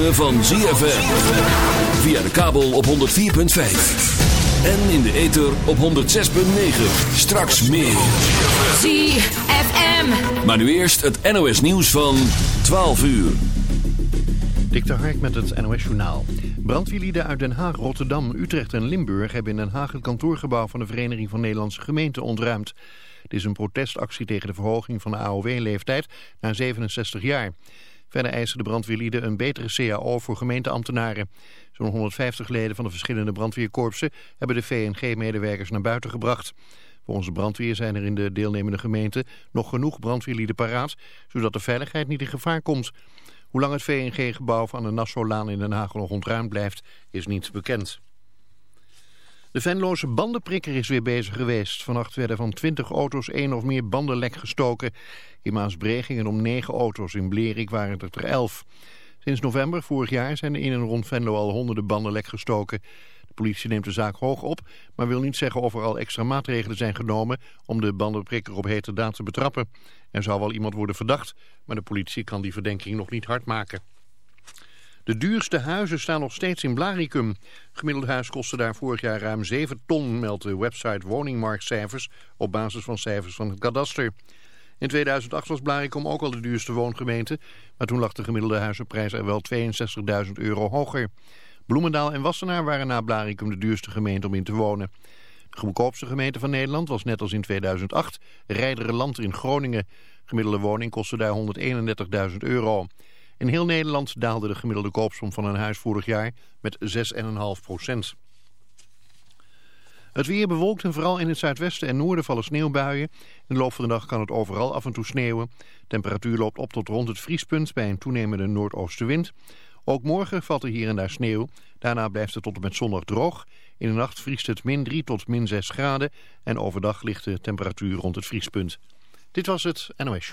ritme van ZFM. Via de kabel op 104.5. En in de ether op 106.9. Straks meer. ZFM. Maar nu eerst het NOS nieuws van 12 uur. Dik de Hark met het NOS Journaal. Brandweerlieden uit Den Haag, Rotterdam, Utrecht en Limburg... hebben in Den Haag het kantoorgebouw van de Vereniging van Nederlandse Gemeenten ontruimd. Het is een protestactie tegen de verhoging van de AOW-leeftijd naar 67 jaar. Verder eisen de brandweerlieden een betere CAO voor gemeenteambtenaren. Zo'n 150 leden van de verschillende brandweerkorpsen hebben de VNG-medewerkers naar buiten gebracht. Volgens de brandweer zijn er in de deelnemende gemeenten nog genoeg brandweerlieden paraat, zodat de veiligheid niet in gevaar komt. Hoe lang het VNG-gebouw van de Nassaulaan in Den Haag nog ontruimd blijft, is niet bekend. De Venloze bandenprikker is weer bezig geweest. Vannacht werden van 20 auto's één of meer banden lek gestoken. In Maasbree gingen om 9 auto's. In Blerik waren het er 11. Sinds november vorig jaar zijn er in en rond Venlo al honderden banden lek gestoken. De politie neemt de zaak hoog op, maar wil niet zeggen of er al extra maatregelen zijn genomen om de bandenprikker op hete daad te betrappen. Er zou wel iemand worden verdacht, maar de politie kan die verdenking nog niet hard maken. De duurste huizen staan nog steeds in Blaricum. Gemiddeld huis kostte daar vorig jaar ruim 7 ton, meldt de website Woningmarktcijfers op basis van cijfers van het kadaster. In 2008 was Blaricum ook al de duurste woongemeente, maar toen lag de gemiddelde huizenprijs er wel 62.000 euro hoger. Bloemendaal en Wassenaar waren na Blaricum de duurste gemeente om in te wonen. De goedkoopste gemeente van Nederland was net als in 2008 Rijderenland in Groningen. Gemiddelde woning kostte daar 131.000 euro. In heel Nederland daalde de gemiddelde koopsom van een huis vorig jaar met 6,5 procent. Het weer bewolkt en vooral in het zuidwesten en noorden vallen sneeuwbuien. In de loop van de dag kan het overal af en toe sneeuwen. temperatuur loopt op tot rond het vriespunt bij een toenemende noordoostenwind. Ook morgen valt er hier en daar sneeuw. Daarna blijft het tot en met zondag droog. In de nacht vriest het min 3 tot min 6 graden. En overdag ligt de temperatuur rond het vriespunt. Dit was het NOS.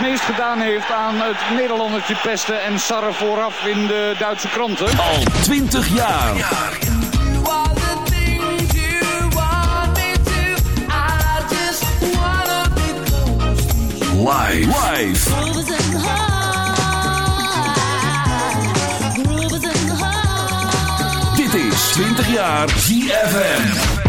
meest gedaan heeft aan het Nederlandertje pesten en sarren vooraf in de Duitse kranten. Al 20 jaar. Dit is 20 jaar ZFM.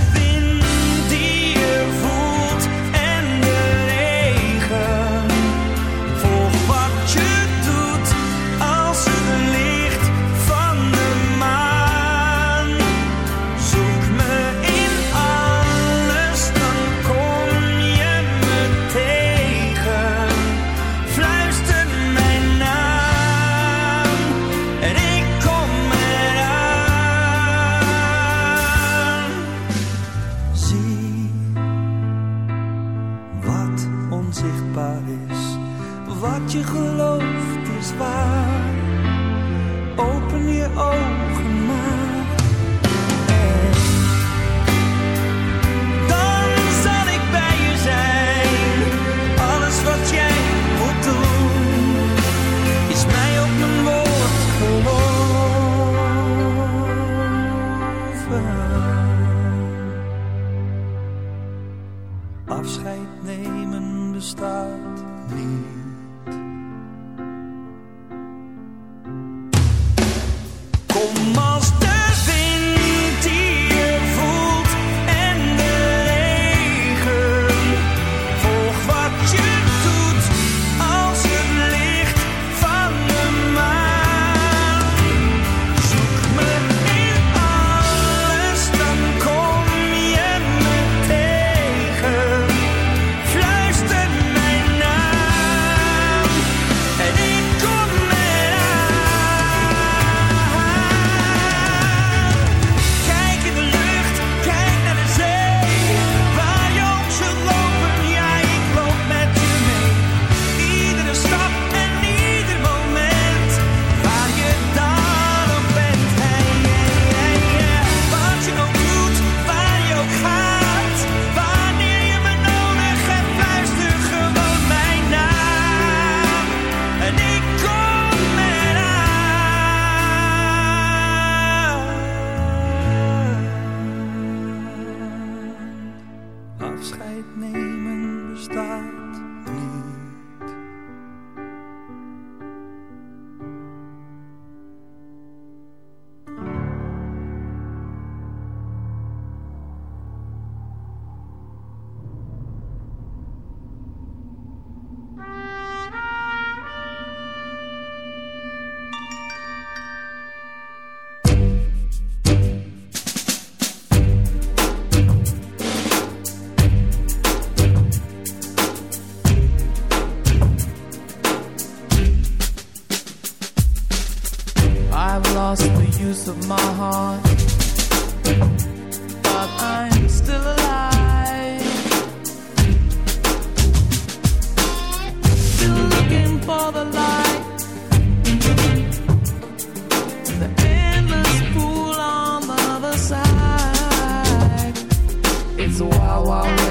Afscheid nemen bestaat niet. lost the use of my heart. But I'm still alive. Still looking for the light. The endless pool on the other side. It's a wild, wild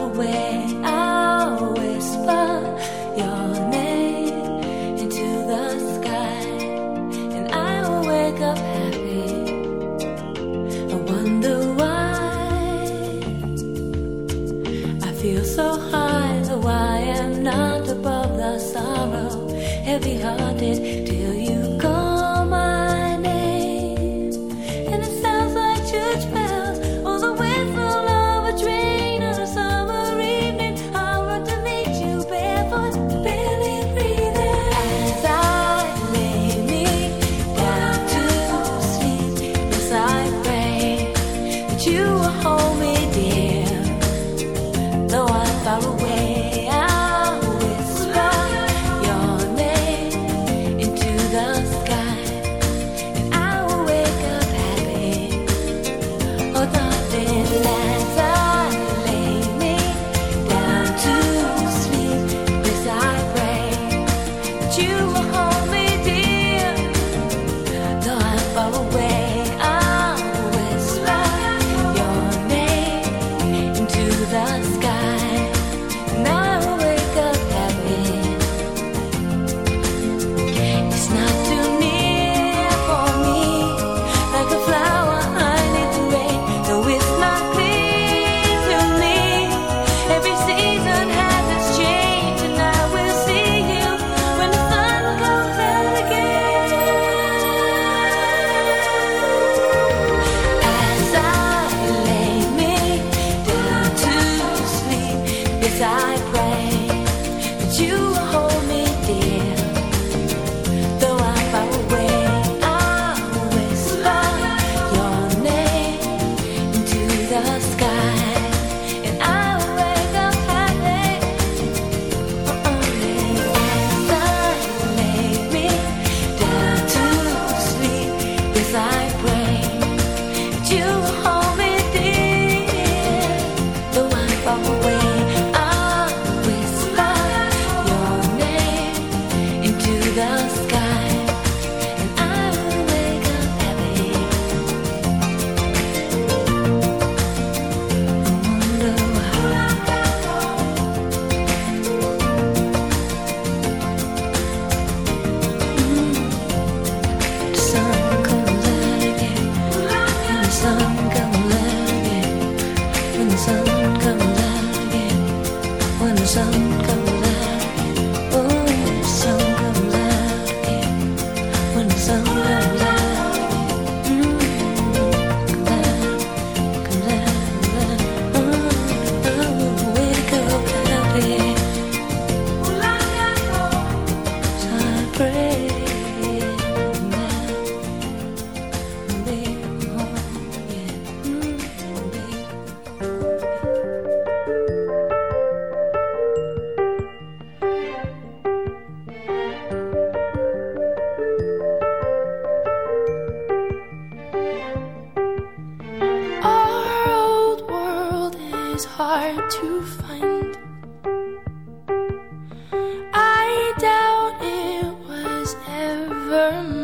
away. never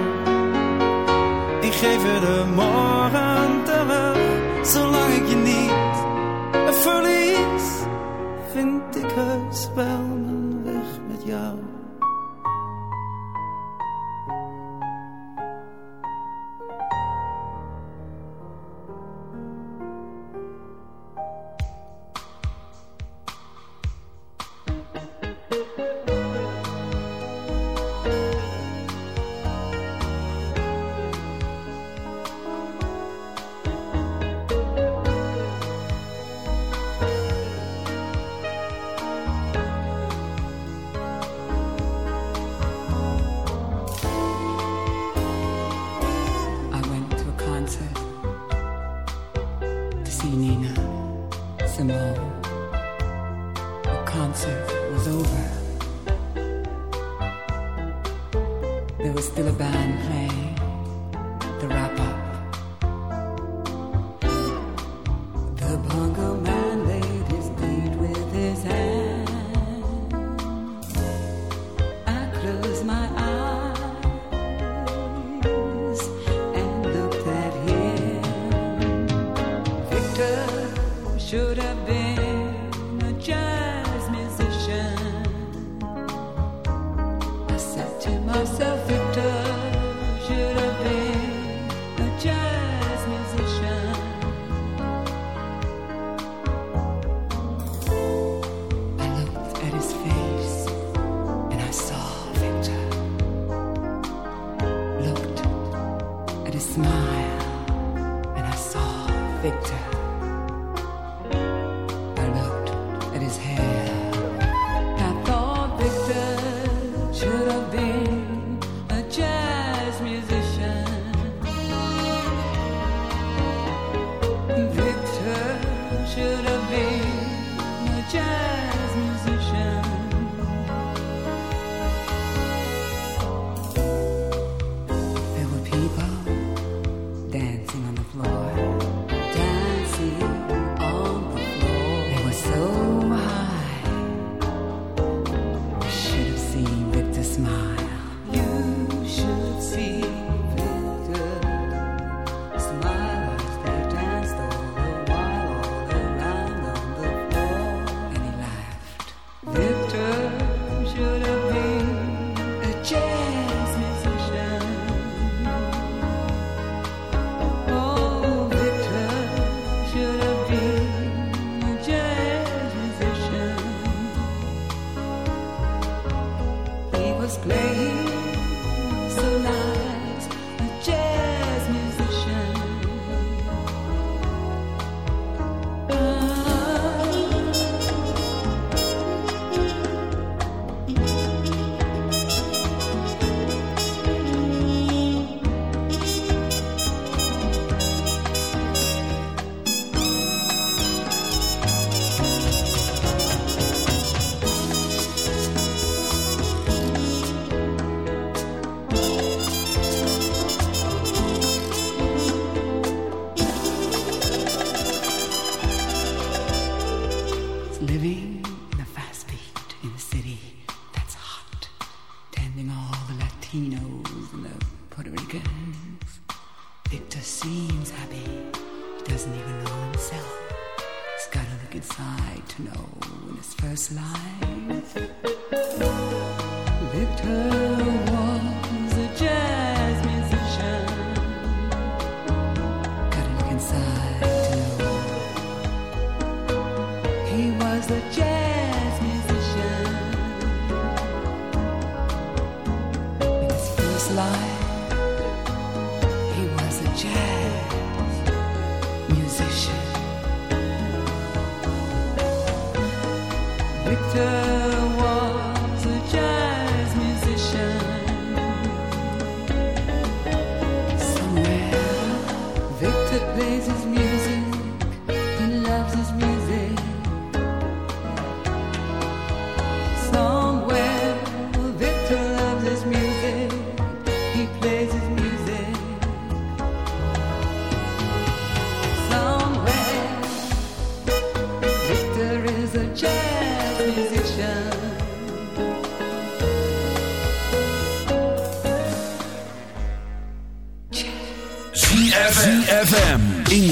Geef je de morgen terug. Zolang ik je niet verlies, vind ik heus wel smile and I saw Victor. living